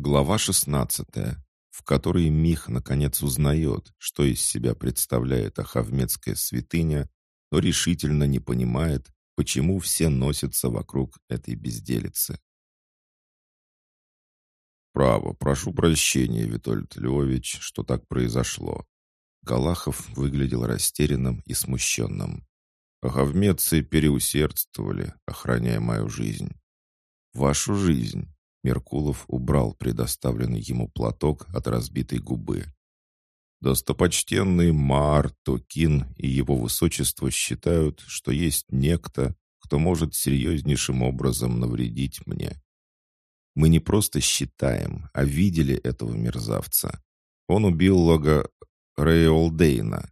Глава 16, в которой Мих наконец узнает, что из себя представляет Ахавмедская святыня, но решительно не понимает, почему все носятся вокруг этой безделицы. «Право, прошу прощения, Витольд Львович, что так произошло». Галахов выглядел растерянным и смущенным. «Ахавмедцы переусердствовали, охраняя мою жизнь». «Вашу жизнь», Меркулов убрал предоставленный ему платок от разбитой губы. Достопочтенный Маар Токин и его высочество считают, что есть некто, кто может серьезнейшим образом навредить мне. Мы не просто считаем, а видели этого мерзавца. Он убил лога Рейолдейна.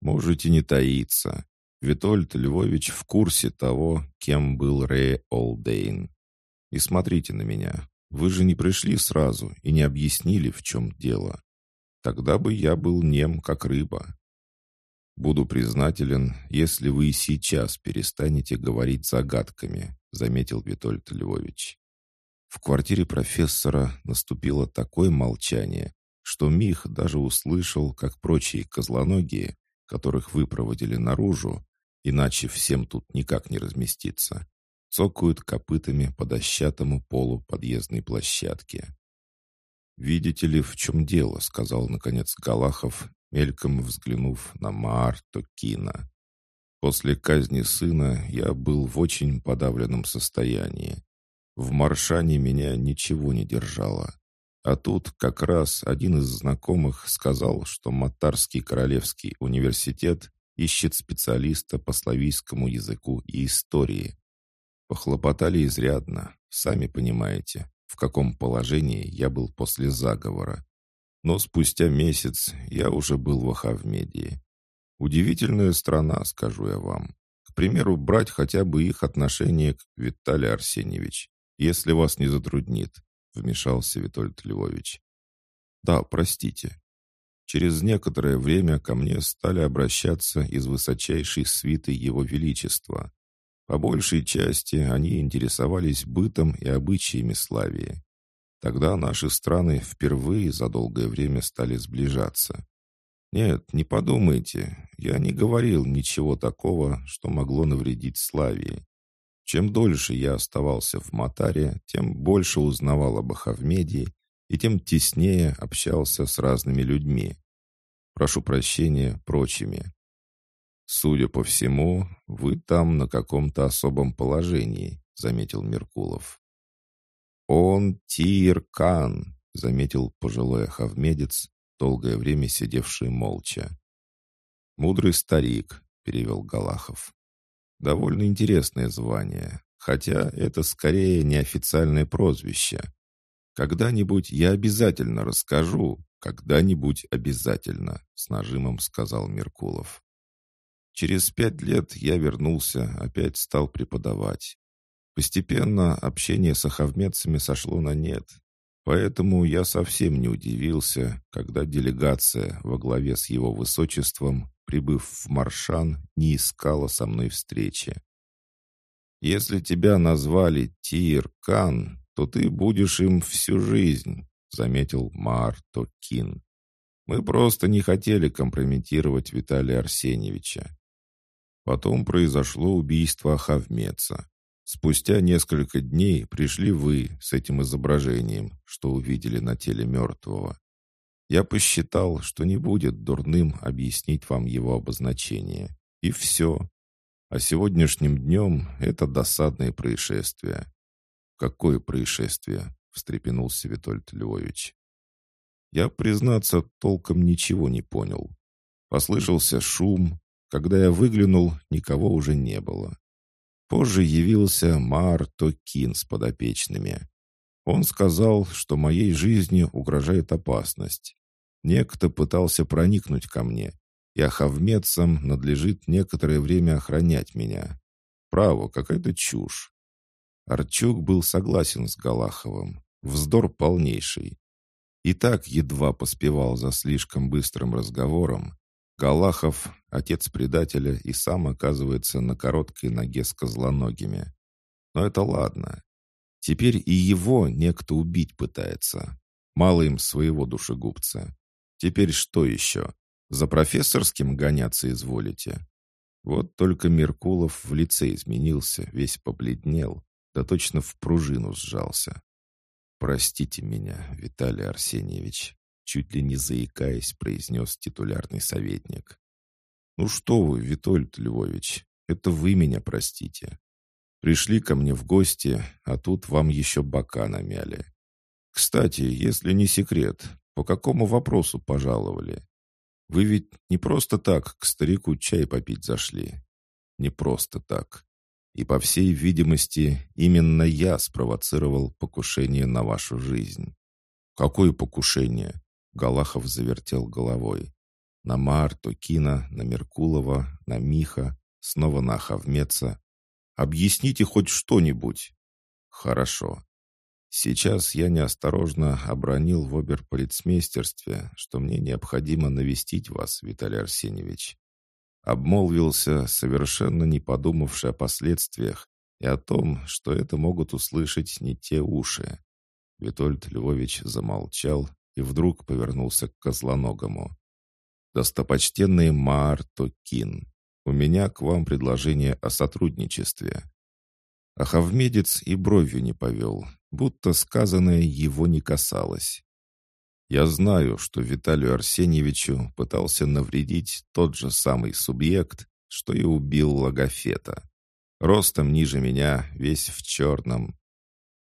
Можете не таиться. Витольд Львович в курсе того, кем был Рей Олдейн. И смотрите на меня. Вы же не пришли сразу и не объяснили, в чем дело. Тогда бы я был нем, как рыба. Буду признателен, если вы и сейчас перестанете говорить загадками, заметил Витольд Львович. В квартире профессора наступило такое молчание, что Мих даже услышал, как прочие козлоногие, которых вы проводили наружу, иначе всем тут никак не разместиться, цокают копытами по дощатому полу подъездной площадки. «Видите ли, в чем дело?» — сказал, наконец, Галахов, мельком взглянув на Маарто Кина. «После казни сына я был в очень подавленном состоянии. В Маршане меня ничего не держало. А тут как раз один из знакомых сказал, что Матарский Королевский университет ищет специалиста по славийскому языку и истории. Похлопотали изрядно, сами понимаете, в каком положении я был после заговора. Но спустя месяц я уже был в Ахавмедии. Удивительная страна, скажу я вам. К примеру, брать хотя бы их отношение к Виталию Арсеньевич, если вас не затруднит, вмешался Витольд Львович. Да, простите. Через некоторое время ко мне стали обращаться из высочайшей свиты Его Величества. По большей части они интересовались бытом и обычаями Славии. Тогда наши страны впервые за долгое время стали сближаться. Нет, не подумайте, я не говорил ничего такого, что могло навредить Славии. Чем дольше я оставался в Матаре, тем больше узнавал об Ахавмедии и тем теснее общался с разными людьми. Прошу прощения, прочими. «Судя по всему, вы там на каком-то особом положении», — заметил Меркулов. «Он Тиркан», — заметил пожилой ахавмедец, долгое время сидевший молча. «Мудрый старик», — перевел Галахов. «Довольно интересное звание, хотя это скорее неофициальное прозвище. Когда-нибудь я обязательно расскажу, когда-нибудь обязательно», — с нажимом сказал Меркулов. Через пять лет я вернулся, опять стал преподавать. Постепенно общение с ахавмедцами сошло на нет. Поэтому я совсем не удивился, когда делегация во главе с его высочеством, прибыв в Маршан, не искала со мной встречи. «Если тебя назвали Тир Кан, то ты будешь им всю жизнь», — заметил Марто Кин. «Мы просто не хотели компрометировать Виталия Арсеньевича. Потом произошло убийство Ахавмеца. Спустя несколько дней пришли вы с этим изображением, что увидели на теле мертвого. Я посчитал, что не будет дурным объяснить вам его обозначение. И все. А сегодняшним днем это досадное происшествие. «Какое происшествие?» — встрепенулся Витольд Львович. Я, признаться, толком ничего не понял. Послышался шум, когда я выглянул, никого уже не было. Позже явился Марто Кин с подопечными. Он сказал, что моей жизни угрожает опасность. Некто пытался проникнуть ко мне, и ахавмедцам надлежит некоторое время охранять меня. Право, какая-то чушь. Арчук был согласен с Галаховым. Вздор полнейший. И так едва поспевал за слишком быстрым разговором, Галахов, отец предателя, и сам оказывается на короткой ноге с козлоногими. Но это ладно. Теперь и его некто убить пытается. Мало им своего душегубца. Теперь что еще? За профессорским гоняться изволите? Вот только Меркулов в лице изменился, весь побледнел, да точно в пружину сжался. «Простите меня, Виталий Арсеньевич», чуть ли не заикаясь, произнес титулярный советник. «Ну что вы, Витольд Львович, это вы меня простите. Пришли ко мне в гости, а тут вам еще бока намяли. Кстати, если не секрет, по какому вопросу пожаловали? Вы ведь не просто так к старику чай попить зашли. Не просто так. И, по всей видимости, именно я спровоцировал покушение на вашу жизнь. Какое покушение? Галахов завертел головой. На Марту, Кина, на Меркулова, на Миха, снова на Хавмеца, Объясните хоть что-нибудь». «Хорошо. Сейчас я неосторожно обронил в оберполицмейстерстве, что мне необходимо навестить вас, Виталий Арсеньевич. Обмолвился, совершенно не подумавший о последствиях и о том, что это могут услышать не те уши. Витольд Львович замолчал и вдруг повернулся к Козлоногому. «Достопочтенный Марто Кин, у меня к вам предложение о сотрудничестве». Ахавмедец и бровью не повел, будто сказанное его не касалось. Я знаю, что Виталию Арсеньевичу пытался навредить тот же самый субъект, что и убил Логофета. Ростом ниже меня, весь в черном.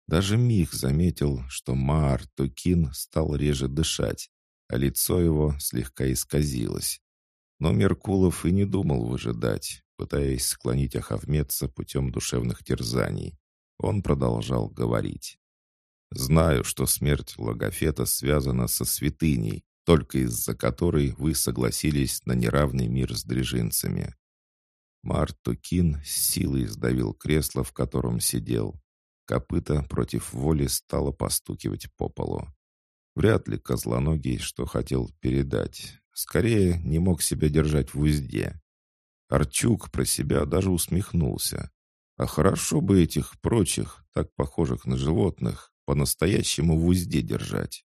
Даже Мих заметил, что Маар Тукин стал реже дышать, а лицо его слегка исказилось. Но Меркулов и не думал выжидать, пытаясь склонить Ахавмедца путем душевных терзаний. Он продолжал говорить. «Знаю, что смерть Логофета связана со святыней, только из-за которой вы согласились на неравный мир с дрежинцами». Мартукин с силой сдавил кресло, в котором сидел. Копыта против воли стало постукивать по полу. Вряд ли Козлоногий что хотел передать, Скорее, не мог себя держать в узде. Арчук про себя даже усмехнулся. А хорошо бы этих прочих, так похожих на животных, по-настоящему в узде держать.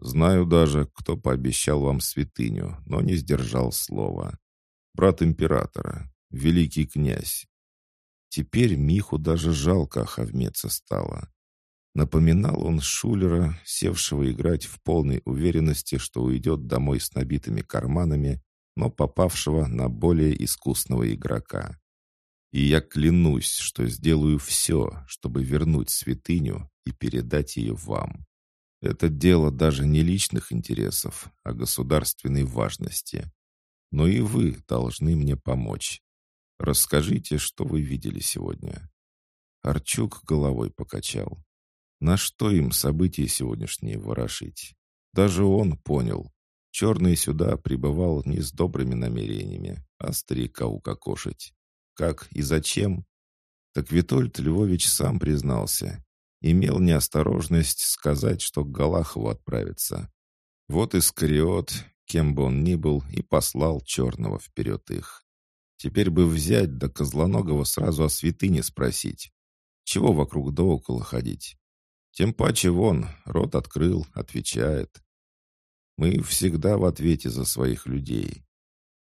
Знаю даже, кто пообещал вам святыню, но не сдержал слова. Брат императора, великий князь. Теперь Миху даже жалко Ахавмеца стало. Напоминал он Шулера, севшего играть в полной уверенности, что уйдет домой с набитыми карманами, но попавшего на более искусного игрока. И я клянусь, что сделаю все, чтобы вернуть святыню и передать ее вам. Это дело даже не личных интересов, а государственной важности. Но и вы должны мне помочь. Расскажите, что вы видели сегодня». Арчук головой покачал. На что им события сегодняшние ворошить? Даже он понял. Черный сюда прибывал не с добрыми намерениями, а старика укокошить. Как и зачем? Так Витольд Львович сам признался. Имел неосторожность сказать, что к Галахову отправится. Вот и Скариот, кем бы он ни был, и послал Черного вперед их. Теперь бы взять до Козлоногого сразу о святыне спросить. Чего вокруг да около ходить? Тем паче вон, рот открыл, отвечает. Мы всегда в ответе за своих людей.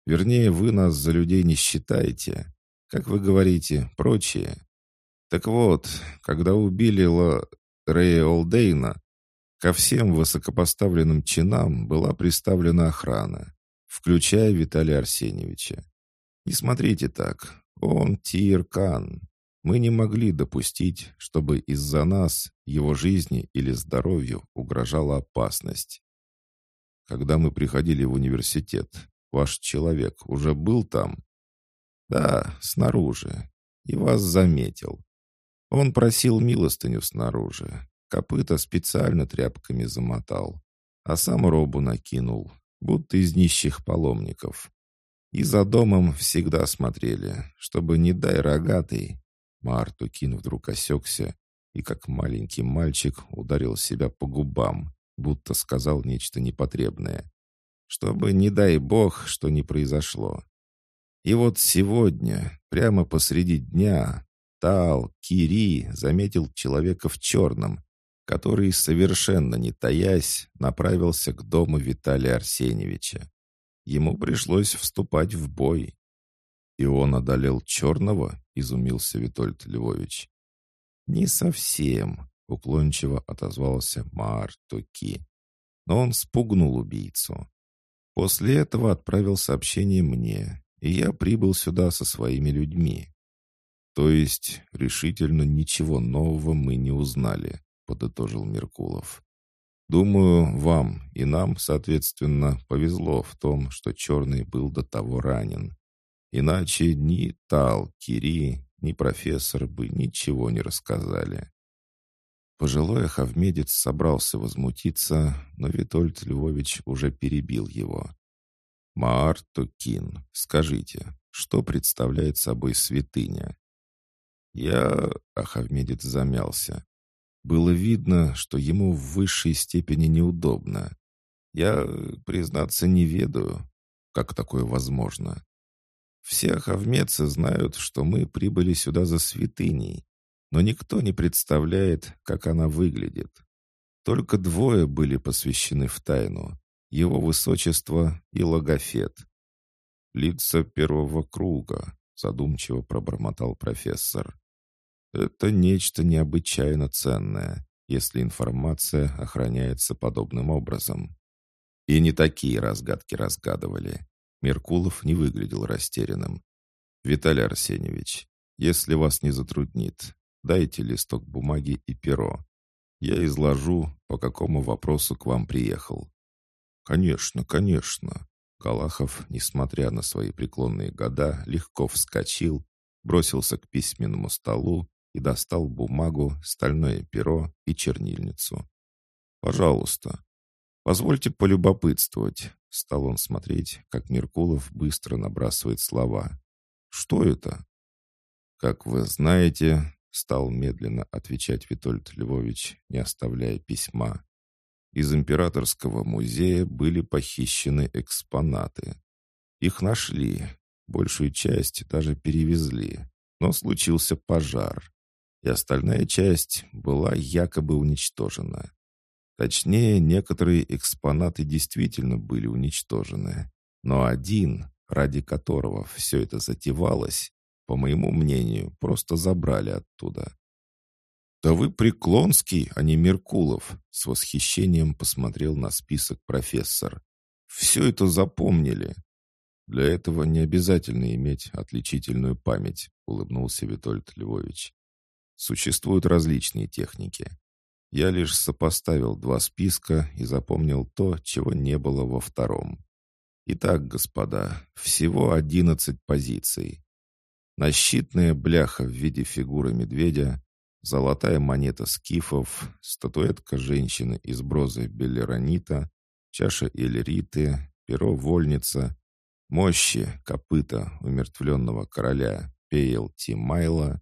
Вернее, вы нас за людей не считаете. Как вы говорите, прочие. Так вот, когда убили Ла... Рэя Олдейна, ко всем высокопоставленным чинам была приставлена охрана, включая Виталия Арсеньевича. Не смотрите так, он Тиркан. Мы не могли допустить, чтобы из-за нас, его жизни или здоровью угрожала опасность. Когда мы приходили в университет, ваш человек уже был там? Да, снаружи. И вас заметил. Он просил милостыню снаружи. Копыта специально тряпками замотал. А сам робу накинул, будто из нищих паломников. И за домом всегда смотрели, чтобы, не дай рогатый, Мартукин вдруг осекся и, как маленький мальчик, ударил себя по губам, будто сказал нечто непотребное. Чтобы, не дай бог, что не произошло. И вот сегодня, прямо посреди дня, Тал, Кири заметил человека в черном, который, совершенно не таясь, направился к дому Виталия Арсеньевича. Ему пришлось вступать в бой. «И он одолел черного?» — изумился Витольд Львович. «Не совсем», — уклончиво отозвался Мартуки. Но он спугнул убийцу. После этого отправил сообщение мне, и я прибыл сюда со своими людьми. То есть решительно ничего нового мы не узнали, подытожил Меркулов. Думаю, вам и нам, соответственно, повезло в том, что Черный был до того ранен. Иначе ни Тал, Кири, ни профессор бы ничего не рассказали. Пожилой ахавмедец собрался возмутиться, но Витольд Львович уже перебил его. «Маар Тукин, скажите, что представляет собой святыня?» «Я...» — ахавмедец замялся. Было видно, что ему в высшей степени неудобно. Я, признаться, не ведаю, как такое возможно. Все ахавмецы знают, что мы прибыли сюда за святыней, но никто не представляет, как она выглядит. Только двое были посвящены в тайну — его высочество и логофет. «Лица первого круга», — задумчиво пробормотал профессор. «Это нечто необычайно ценное, если информация охраняется подобным образом». И не такие разгадки разгадывали. Меркулов не выглядел растерянным. «Виталий Арсеньевич, если вас не затруднит, дайте листок бумаги и перо. Я изложу, по какому вопросу к вам приехал». «Конечно, конечно». Галахов, несмотря на свои преклонные года, легко вскочил, бросился к письменному столу и достал бумагу, стальное перо и чернильницу. «Пожалуйста, позвольте полюбопытствовать, Стал он смотреть, как Меркулов быстро набрасывает слова. «Что это?» «Как вы знаете», — стал медленно отвечать Витольд Львович, не оставляя письма, «из императорского музея были похищены экспонаты. Их нашли, большую часть даже перевезли, но случился пожар, и остальная часть была якобы уничтожена. Точнее, некоторые экспонаты действительно были уничтожены. Но один, ради которого все это затевалось, по моему мнению, просто забрали оттуда. «Да вы Преклонский, а не Меркулов!» С восхищением посмотрел на список профессор. «Все это запомнили!» «Для этого не обязательно иметь отличительную память», улыбнулся Витольд Львович. «Существуют различные техники. Я лишь сопоставил два списка и запомнил то, чего не было во втором. Итак, господа, всего одиннадцать позиций. Нащитная бляха в виде фигуры медведя, золотая монета скифов, статуэтка женщины из брозы белеронита, чаша эллириты, перо вольница, мощи, копыта умертвленного короля Пейл Тимайла,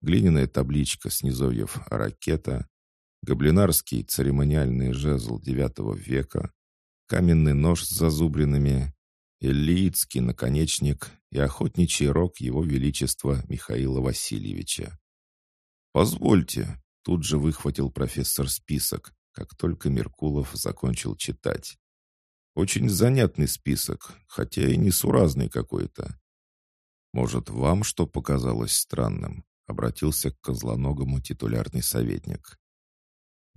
глиняная табличка с низовьев ракета, Гоблинарский церемониальный жезл IX века, каменный нож с зазубринами, эллиитский наконечник и охотничий рог его величества Михаила Васильевича. «Позвольте», — тут же выхватил профессор список, как только Меркулов закончил читать. «Очень занятный список, хотя и несуразный какой-то. Может, вам что показалось странным?» — обратился к козлоногому титулярный советник.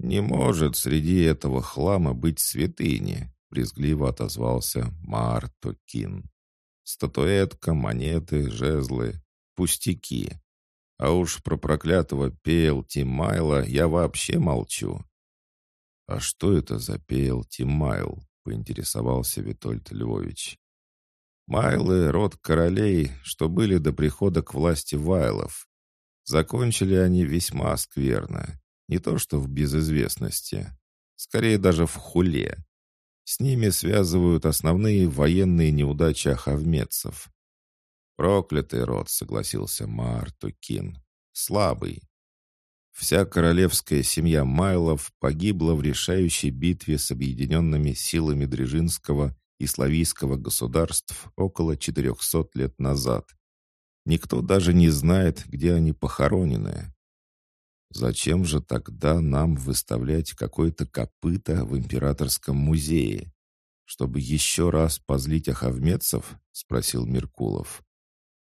«Не может среди этого хлама быть святыни», — брезгливо отозвался Мартокин. «Статуэтка, монеты, жезлы, пустяки. А уж про проклятого Пейл Тимайла я вообще молчу». «А что это за Пейл Тимайл?» — поинтересовался Витольд Львович. «Майлы — род королей, что были до прихода к власти Вайлов. Закончили они весьма скверно, не то что в безызвестности, скорее даже в хуле. С ними связывают основные военные неудачи ахавмедцев. «Проклятый род», — согласился Мартукин. «Слабый. Вся королевская семья Майлов погибла в решающей битве с объединенными силами Дрежинского и Славийского государств около 400 лет назад. Никто даже не знает, где они похоронены. Зачем же тогда нам выставлять какое-то копыто в императорском музее? Чтобы еще раз позлить ахавмедцев? Спросил Меркулов.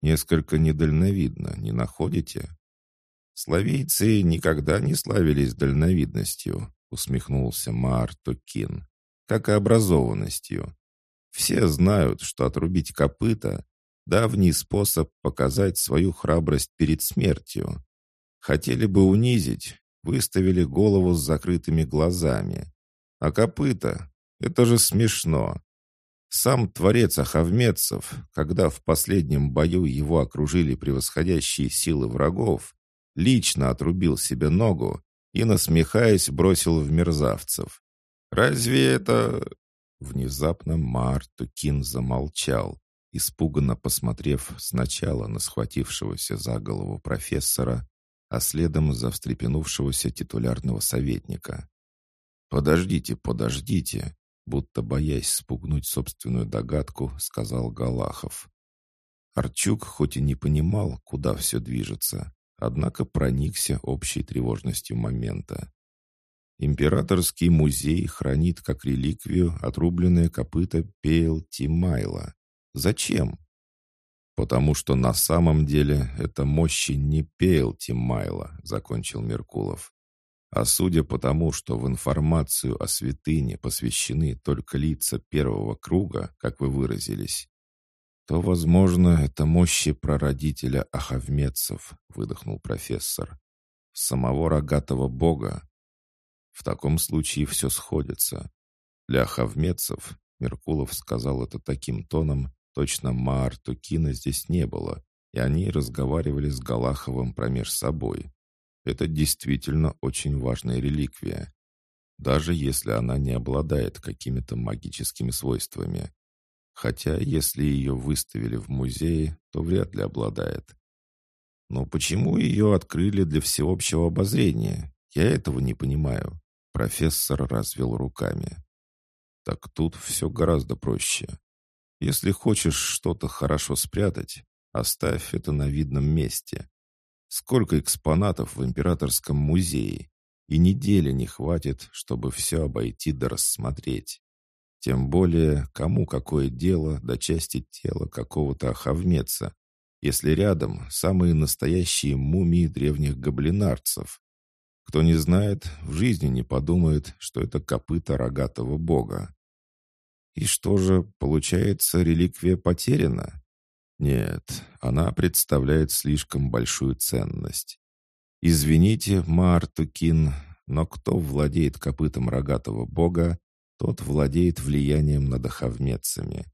Несколько недальновидно, не находите? Славийцы никогда не славились дальновидностью, усмехнулся Маар Токин, как и образованностью. Все знают, что отрубить копыта — давний способ показать свою храбрость перед смертью. Хотели бы унизить, выставили голову с закрытыми глазами. А копыта — это же смешно. Сам творец Ахавмедцев, когда в последнем бою его окружили превосходящие силы врагов, лично отрубил себе ногу и, насмехаясь, бросил в мерзавцев. «Разве это...» Внезапно Мартукин замолчал, испуганно посмотрев сначала на схватившегося за голову профессора, а следом за встрепенувшегося титулярного советника. «Подождите, подождите!» Будто боясь спугнуть собственную догадку, сказал Галахов. Арчук хоть и не понимал, куда все движется, однако проникся общей тревожностью момента. Императорский музей хранит как реликвию отрубленное копыто Пейл Тимайла. Зачем? «Потому что на самом деле это мощи не Пейл Тимайла», — закончил Меркулов. «А судя по тому, что в информацию о святыне посвящены только лица первого круга, как вы выразились, то, возможно, это мощи прародителя Ахавмедцев», — выдохнул профессор. «Самого рогатого бога». В таком случае все сходится. Для Ахавмедцев Меркулов сказал это таким тоном, Точно Маар Тукина здесь не было, и они разговаривали с Галаховым промеж собой. Это действительно очень важная реликвия, даже если она не обладает какими-то магическими свойствами. Хотя, если ее выставили в музее, то вряд ли обладает. Но почему ее открыли для всеобщего обозрения? Я этого не понимаю. Профессор развел руками. Так тут все гораздо проще. Если хочешь что-то хорошо спрятать, оставь это на видном месте. Сколько экспонатов в императорском музее, и недели не хватит, чтобы все обойти да рассмотреть. Тем более, кому какое дело до части тела какого-то охавмеца, если рядом самые настоящие мумии древних гоблинарцев. Кто не знает, в жизни не подумает, что это копыта рогатого бога. И что же, получается, реликвия потеряна? Нет, она представляет слишком большую ценность. Извините, Мартукин, но кто владеет копытом рогатого бога, тот владеет влиянием над охавмецами.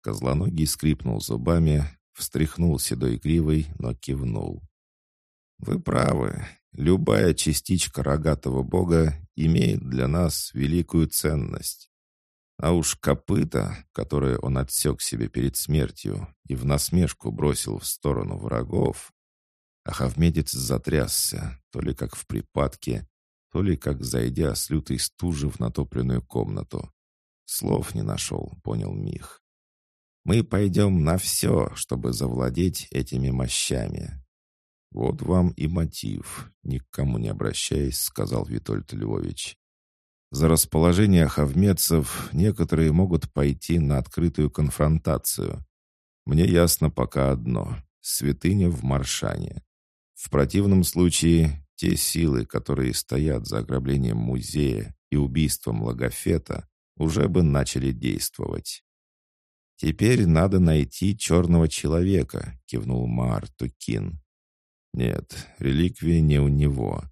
Козлоногий скрипнул зубами, встряхнул седой гривой, но кивнул. «Вы правы. Любая частичка рогатого бога имеет для нас великую ценность. А уж копыта, которое он отсек себе перед смертью и в насмешку бросил в сторону врагов, Ахавмедец затрясся, то ли как в припадке, то ли как зайдя с лютой стужи в натопленную комнату. Слов не нашел, понял Мих. «Мы пойдем на все, чтобы завладеть этими мощами». «Вот вам и мотив», — ни к кому не обращаясь, сказал Витольд Львович. За расположение хавмецев некоторые могут пойти на открытую конфронтацию. Мне ясно пока одно — святыня в Маршане. В противном случае те силы, которые стоят за ограблением музея и убийством Логофета, уже бы начали действовать. «Теперь надо найти черного человека», — кивнул Маар Тукин. «Нет, реликвия не у него.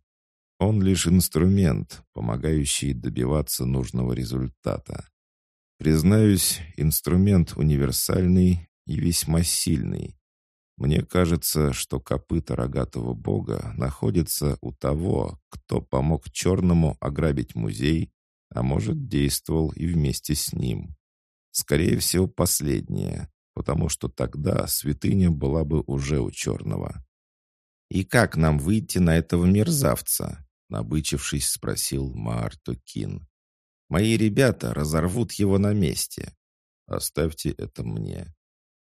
Он лишь инструмент, помогающий добиваться нужного результата. Признаюсь, инструмент универсальный и весьма сильный. Мне кажется, что копыта рогатого бога находится у того, кто помог черному ограбить музей, а может, действовал и вместе с ним. Скорее всего, последнее, потому что тогда святыня была бы уже у черного. «И как нам выйти на этого мерзавца?» Набычившись, спросил Мартукин. «Мои ребята разорвут его на месте. Оставьте это мне».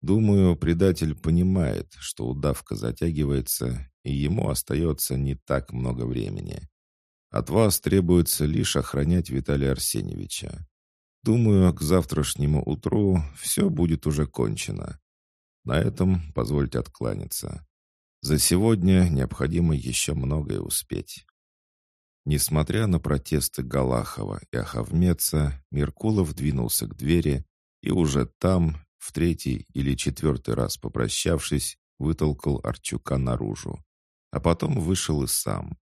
Думаю, предатель понимает, что удавка затягивается, и ему остается не так много времени. От вас требуется лишь охранять Виталия Арсеньевича. Думаю, к завтрашнему утру все будет уже кончено. На этом позвольте откланяться. За сегодня необходимо еще многое успеть. Несмотря на протесты Галахова и Ахавмеца, Меркулов двинулся к двери и уже там, в третий или четвертый раз попрощавшись, вытолкал Арчука наружу. А потом вышел и сам.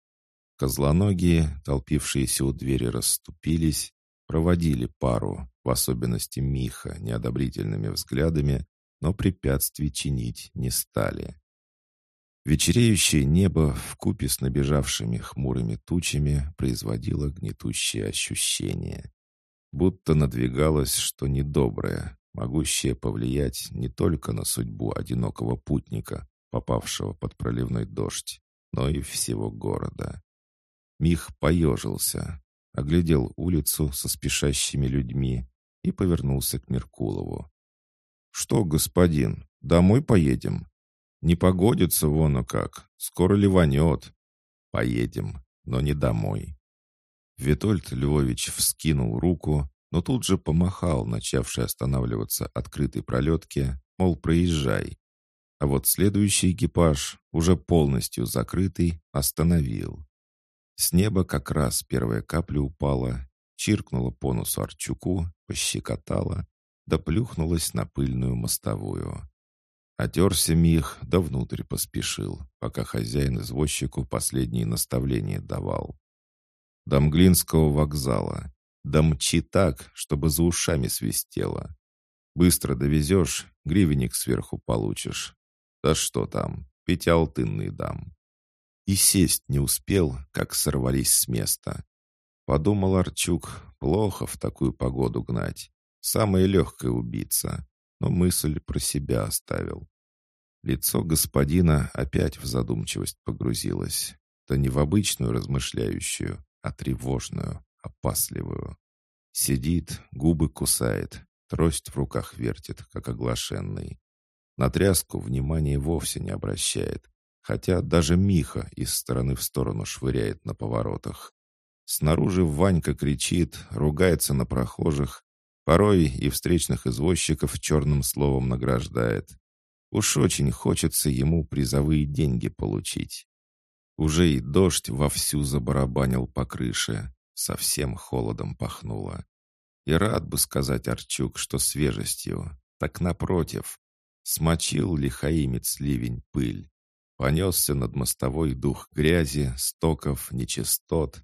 Козлоногие, толпившиеся у двери, расступились, проводили пару, в особенности Миха, неодобрительными взглядами, но препятствий чинить не стали. Вечереющее небо в купе с набежавшими хмурыми тучами производило гнетущее ощущение. Будто надвигалось что недоброе, могущее повлиять не только на судьбу одинокого путника, попавшего под проливной дождь, но и всего города. Мих поежился, оглядел улицу со спешащими людьми и повернулся к Меркулову. «Что, господин, домой поедем? Не погодится вон, а как, скоро ливанет. Поедем, но не домой». Витольд Львович вскинул руку, но тут же помахал начавшей останавливаться открытой пролетке, мол, проезжай. А вот следующий экипаж, уже полностью закрытый, остановил. С неба как раз первая капля упала, чиркнула по носу Арчуку, пощекотала, да плюхнулась на пыльную мостовую. Отерся Мих, да внутрь поспешил, пока хозяин извозчику последние наставления давал. До Мглинского вокзала. Да мчи так, чтобы за ушами свистело. Быстро довезешь, гривенник сверху получишь. Да что там, пятиалтынный дам. И сесть не успел, как сорвались с места. Подумал Арчук, плохо в такую погоду гнать. Самая легкая убийца. Но мысль про себя оставил. Лицо господина опять в задумчивость погрузилось. Да не в обычную размышляющую, а тревожную, опасливую. Сидит, губы кусает, трость в руках вертит, как оглашенный. На тряску внимания вовсе не обращает, хотя даже Миха из стороны в сторону швыряет на поворотах. Снаружи Ванька кричит, ругается на прохожих, порой и встречных извозчиков черным словом награждает. Уж очень хочется ему призовые деньги получить. Уже и дождь вовсю забарабанил по крыше, совсем холодом пахнуло. И рад бы сказать Арчук, что свежестью, так напротив. Смочил лихаимец ливень пыль. Понесся над мостовой дух грязи, стоков, нечистот,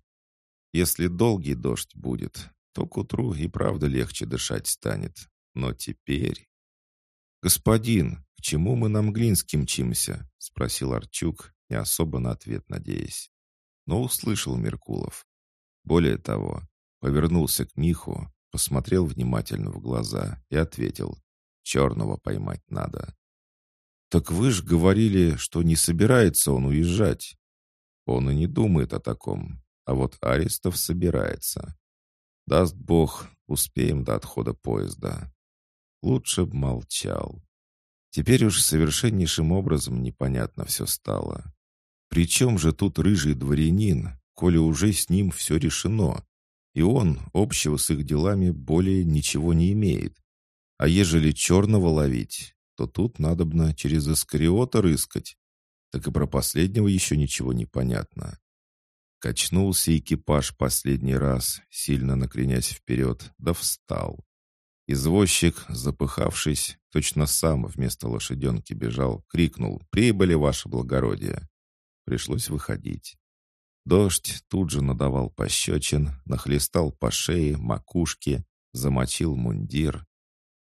если долгий дождь будет, то к утру и правда легче дышать станет. Но теперь... «Господин, к чему мы на Мглинске мчимся?» — спросил Арчук, не особо на ответ надеясь. Но услышал Меркулов. Более того, повернулся к Миху, посмотрел внимательно в глаза и ответил. «Черного поймать надо». «Так вы же говорили, что не собирается он уезжать». «Он и не думает о таком. А вот Аристов собирается. Даст Бог, успеем до отхода поезда. Лучше б молчал. Теперь уж совершеннейшим образом непонятно все стало. Причем же тут рыжий дворянин, коли уже с ним все решено, и он общего с их делами более ничего не имеет. А ежели черного ловить, то тут надобно через Искариота рыскать. Так и про последнего еще ничего не понятно. Качнулся экипаж последний раз, сильно накренясь вперед, да встал. Извозчик, запыхавшись, точно сам вместо лошаденки бежал, крикнул «Прибыли, ваше благородие!» Пришлось выходить. Дождь тут же надавал пощечин, нахлестал по шее, макушке, замочил мундир.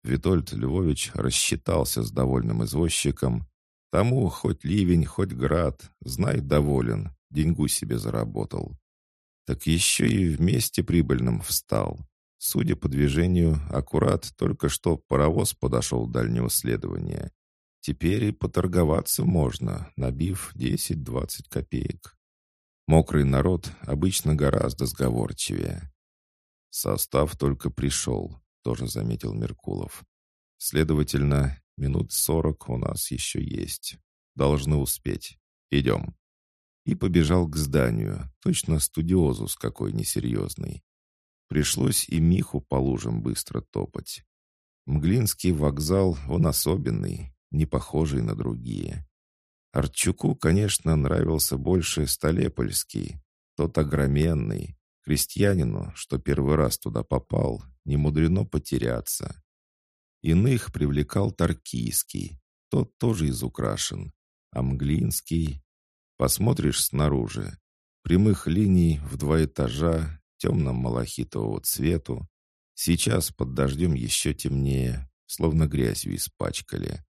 Витольд Львович рассчитался с довольным извозчиком. Тому хоть ливень, хоть град, знай, доволен, деньгу себе заработал. Так еще и вместе прибыльным встал. Судя по движению, аккурат только что паровоз подошел дальнего следования. Теперь и поторговаться можно, набив 10-20 копеек. Мокрый народ обычно гораздо сговорчивее. Состав только пришел, тоже заметил Меркулов. Следовательно, Минут сорок у нас еще есть. Должны успеть. Идем». И побежал к зданию, точно студиозус какой несерьезный. Пришлось и Миху по лужам быстро топать. Мглинский вокзал, он особенный, не похожий на другие. Арчуку, конечно, нравился больше Столепольский, тот огроменный. Крестьянину, что первый раз туда попал, не мудрено потеряться. Иных привлекал Таркийский, тот тоже изукрашен. А Мглинский... Посмотришь снаружи. Прямых линий в два этажа, темном малахитового цвету. Сейчас под дождем еще темнее, словно грязью испачкали.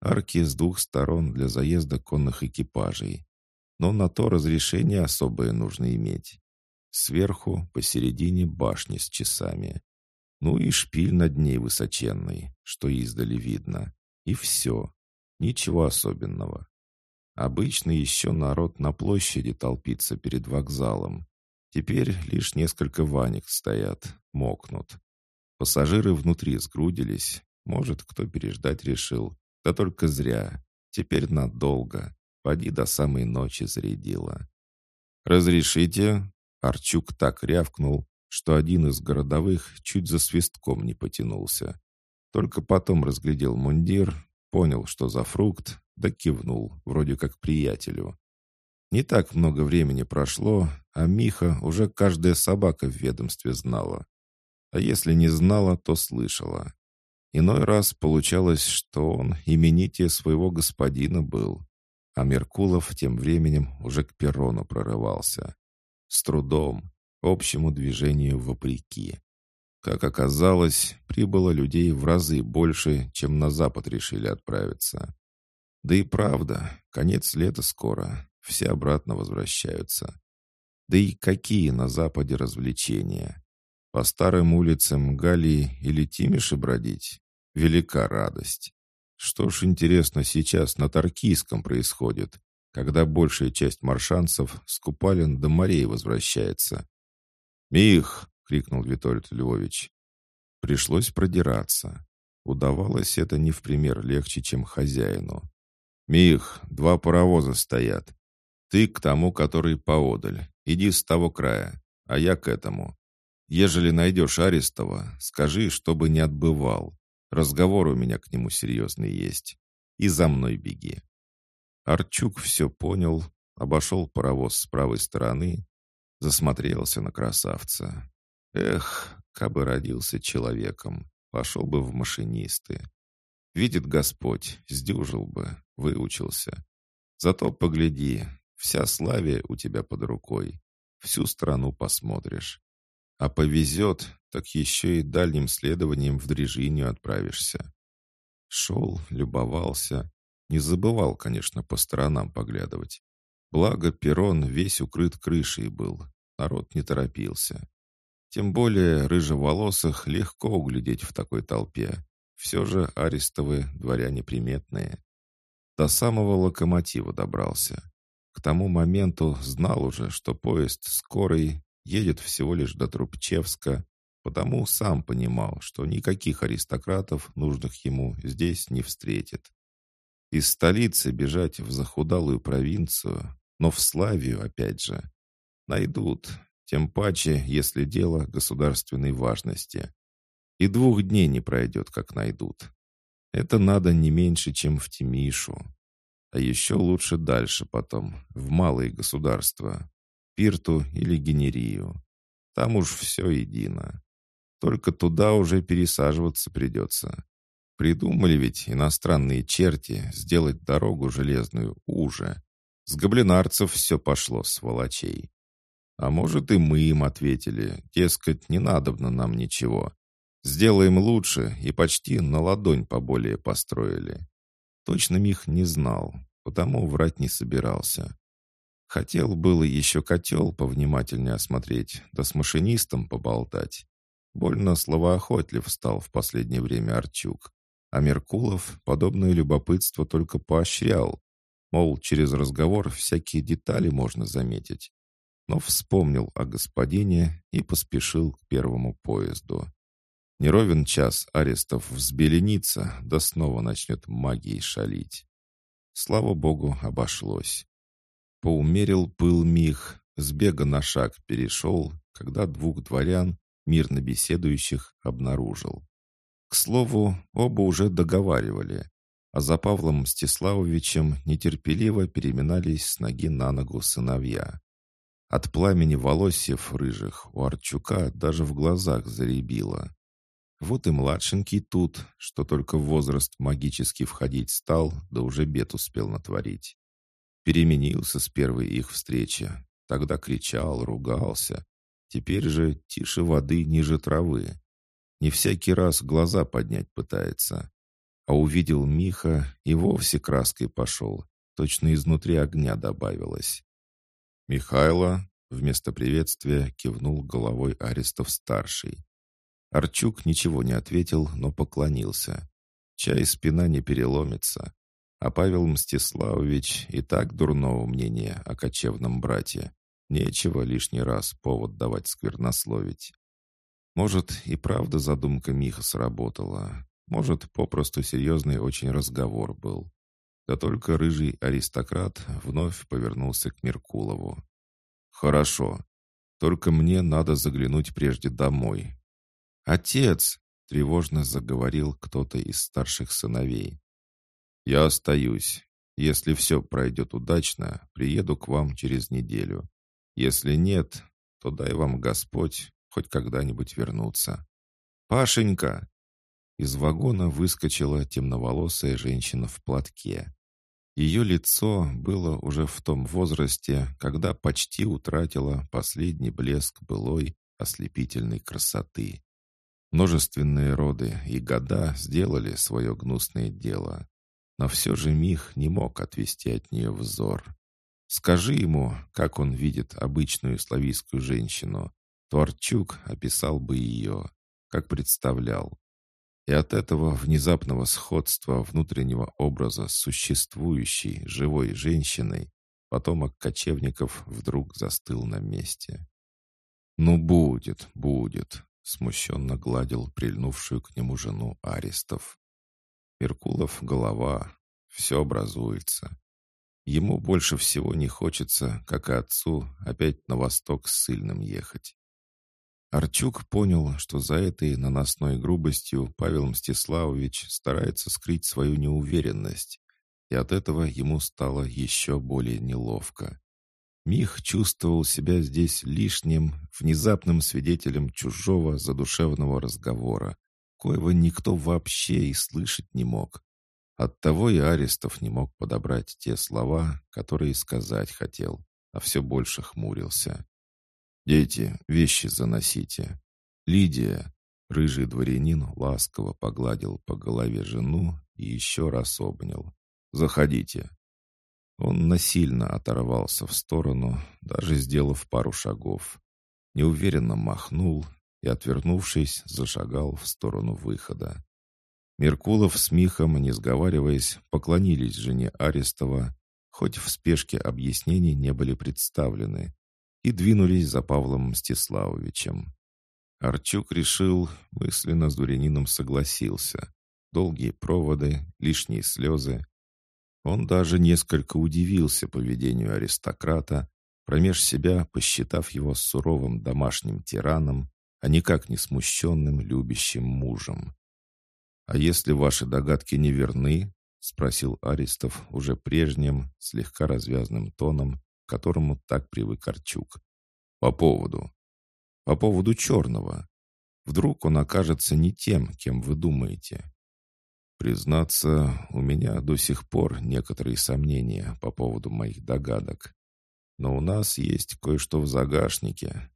Арки с двух сторон для заезда конных экипажей. Но на то разрешение особое нужно иметь. Сверху, посередине башни с часами. Ну и шпиль над ней высоченный, что издали видно. И все. Ничего особенного. Обычно еще народ на площади толпится перед вокзалом. Теперь лишь несколько ванек стоят, мокнут. Пассажиры внутри сгрудились. Может, кто переждать решил. Да только зря. Теперь надолго. Поди до самой ночи зарядила. «Разрешите?» Арчук так рявкнул, что один из городовых чуть за свистком не потянулся. Только потом разглядел мундир, понял, что за фрукт, да кивнул, вроде как приятелю. Не так много времени прошло, а Миха уже каждая собака в ведомстве знала. А если не знала, то слышала. Иной раз получалось, что он именитие своего господина был, а Меркулов тем временем уже к перрону прорывался. С трудом, общему движению вопреки. Как оказалось, прибыло людей в разы больше, чем на запад решили отправиться. Да и правда, конец лета скоро, все обратно возвращаются. Да и какие на западе развлечения? По старым улицам Галии или Тимиши бродить? Велика радость. Что ж интересно сейчас на Таркийском происходит, когда большая часть маршанцев с Купалин до морей возвращается. «Мих!» — крикнул Витольд Львович. Пришлось продираться. Удавалось это не в пример легче, чем хозяину. «Мих, два паровоза стоят. Ты к тому, который поодаль. Иди с того края, а я к этому. Ежели найдешь Арестова, скажи, чтобы не отбывал. Разговор у меня к нему серьезный есть. И за мной беги». Арчук все понял, обошел паровоз с правой стороны, засмотрелся на красавца. Эх, кабы родился человеком, пошел бы в машинисты. Видит Господь, сдюжил бы, выучился. Зато погляди, вся славия у тебя под рукой. Всю страну посмотришь. А повезет, так еще и дальним следованием в Дрежинию отправишься. Шел, любовался. Не забывал, конечно, по сторонам поглядывать. Благо, перрон весь укрыт крышей был. Народ не торопился. Тем более рыжеволосых легко углядеть в такой толпе. Все же арестовы дворяне приметные. До самого локомотива добрался. К тому моменту знал уже, что поезд скорый едет всего лишь до Трубчевска, потому сам понимал, что никаких аристократов, нужных ему, здесь не встретит. Из столицы бежать в захудалую провинцию, но в Славию, опять же, найдут, тем паче, если дело государственной важности. И двух дней не пройдет, как найдут. Это надо не меньше, чем в Тимишу. А еще лучше дальше потом, в малые государства, Пирту или Генерию. Там уж все едино. Только туда уже пересаживаться придется. Придумали ведь иностранные черти сделать дорогу железную уже. С гоблинарцев все пошло, сволочей. А может, и мы им ответили, дескать, не надобно нам ничего. Сделаем лучше и почти на ладонь поболее построили. Точно Мих не знал, потому врать не собирался. Хотел было еще котел повнимательнее осмотреть, да с машинистом поболтать. Больно словоохотлив стал в последнее время Арчук. А Меркулов подобное любопытство только поощрял. Мол, через разговор всякие детали можно заметить. Но вспомнил о господине и поспешил к первому поезду. Неровен час арестов взбеленится, да снова начнет магией шалить. Слава богу, обошлось. Поумерил пыл Мих, с бега на шаг перешел, когда двух дворян, мирно беседующих, обнаружил. К слову, оба уже договаривали, а за Павлом Мстиславовичем нетерпеливо переминались с ноги на ногу сыновья. От пламени волосьев рыжих у Арчука даже в глазах заребило. Вот и младшенький тут, что только в возраст магически входить стал, да уже бед успел натворить. Переменился с первой их встречи. Тогда кричал, ругался. Теперь же тише воды ниже травы. Не всякий раз глаза поднять пытается. А увидел Миха и вовсе краской пошел. Точно изнутри огня добавилось. «Михайло», — вместо приветствия кивнул головой Арестов-старший. Арчук ничего не ответил, но поклонился. Чай спина не переломится. А Павел Мстиславович и так дурного мнения о кочевном брате. Нечего лишний раз повод давать сквернословить. Может, и правда задумка Миха сработала. Может, попросту серьезный очень разговор был. Да только рыжий аристократ вновь повернулся к Меркулову. «Хорошо. Только мне надо заглянуть прежде домой». «Отец!» — тревожно заговорил кто-то из старших сыновей. «Я остаюсь. Если все пройдет удачно, приеду к вам через неделю. Если нет, то дай вам Господь хоть когда-нибудь вернуться». «Пашенька!» Из вагона выскочила темноволосая женщина в платке. Ее лицо было уже в том возрасте, когда почти утратило последний блеск былой ослепительной красоты. Множественные роды и года сделали свое гнусное дело. Но все же Мих не мог отвести от нее взор. Скажи ему, как он видит обычную славийскую женщину, то Арчук описал бы ее, как представлял. И от этого внезапного сходства внутреннего образа существующей, живой женщиной потомок кочевников вдруг застыл на месте. «Ну, будет, будет», — смущенно гладил прильнувшую к нему жену Аристов. Меркулов — голова, все образуется. Ему больше всего не хочется, как и отцу, опять на восток с сыльным ехать. Арчук понял, что за этой наносной грубостью Павел Мстиславович старается скрыть свою неуверенность, и от этого ему стало еще более неловко. Мих чувствовал себя здесь лишним, внезапным свидетелем чужого задушевного разговора, коего никто вообще и слышать не мог. Оттого и Арестов не мог подобрать те слова, которые сказать хотел, а все больше хмурился. «Дети, вещи заносите». «Лидия!» Рыжий дворянин ласково погладил по голове жену и еще раз обнял. «Заходите». Он насильно оторвался в сторону, даже сделав пару шагов. Неуверенно махнул и, отвернувшись, зашагал в сторону выхода. Меркулов с Михом, не сговариваясь, поклонились жене Арестова, хоть в спешке объяснений не были представлены, и двинулись за Павлом Мстиславовичем. Арчук решил, мысленно с дворянином согласился. Долгие проводы, лишние слезы. Он даже несколько удивился поведению аристократа, промеж себя посчитав его суровым домашним тираном, а никак не смущенным любящим мужем. «А если ваши догадки не верны?» — спросил Аристов уже прежним, слегка развязным тоном, которому так привык Арчук. «По поводу?» «По поводу черного. Вдруг он окажется не тем, кем вы думаете?» «Признаться, у меня до сих пор некоторые сомнения по поводу моих догадок. Но у нас есть кое-что в загашнике,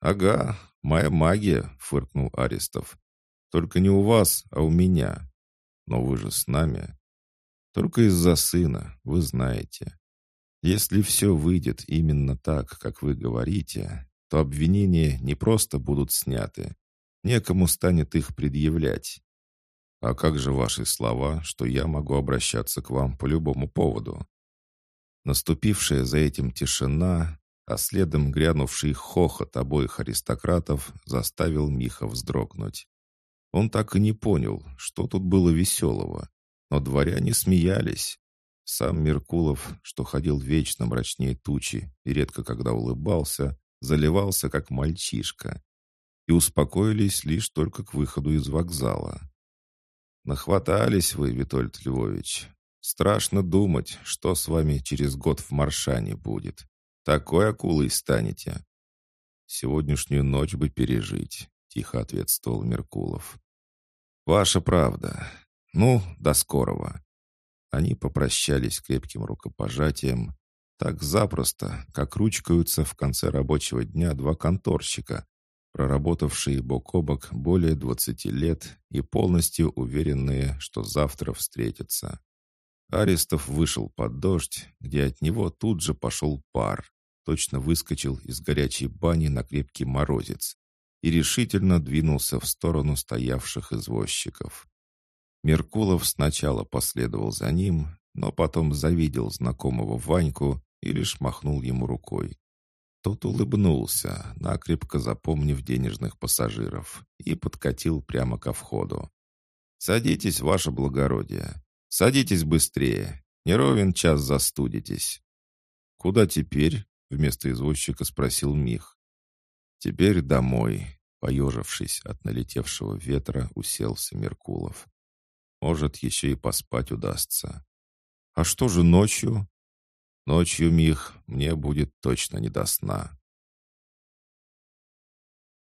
«Ага, моя магия», — фыркнул Аристов. «Только не у вас, а у меня. Но вы же с нами. Только из-за сына, вы знаете. Если все выйдет именно так, как вы говорите, то обвинения не просто будут сняты. Некому станет их предъявлять. А как же ваши слова, что я могу обращаться к вам по любому поводу?» Наступившая за этим тишина а следом грянувший хохот обоих аристократов заставил Миха вздрогнуть. Он так и не понял, что тут было веселого. Но дворяне смеялись. Сам Меркулов, что ходил вечно мрачнее тучи и редко когда улыбался, заливался как мальчишка. И успокоились лишь только к выходу из вокзала. «Нахватались вы, Витольд Львович. Страшно думать, что с вами через год в Маршане будет. Такой акулой станете». «Сегодняшнюю ночь бы пережить», — тихо ответствовал Меркулов. «Ваша правда. Ну, до скорого». Они попрощались крепким рукопожатием, так запросто, как ручкаются в конце рабочего дня два конторщика, проработавшие бок о бок более 20 лет и полностью уверенные, что завтра встретятся. Арестов вышел под дождь, где от него тут же пошел пар, точно выскочил из горячей бани на крепкий морозец и решительно двинулся в сторону стоявших извозчиков. Меркулов сначала последовал за ним, но потом завидел знакомого Ваньку и лишь махнул ему рукой. Тот улыбнулся, накрепко запомнив денежных пассажиров, и подкатил прямо ко входу. «Садитесь, ваше благородие. Садитесь быстрее. Не ровен час застудитесь». «Куда теперь?» — вместо извозчика спросил Мих. «Теперь домой», — поежившись от налетевшего ветра, уселся Меркулов. «Может, еще и поспать удастся». «А что же ночью?» «Ночью, Мих, мне будет точно не до сна».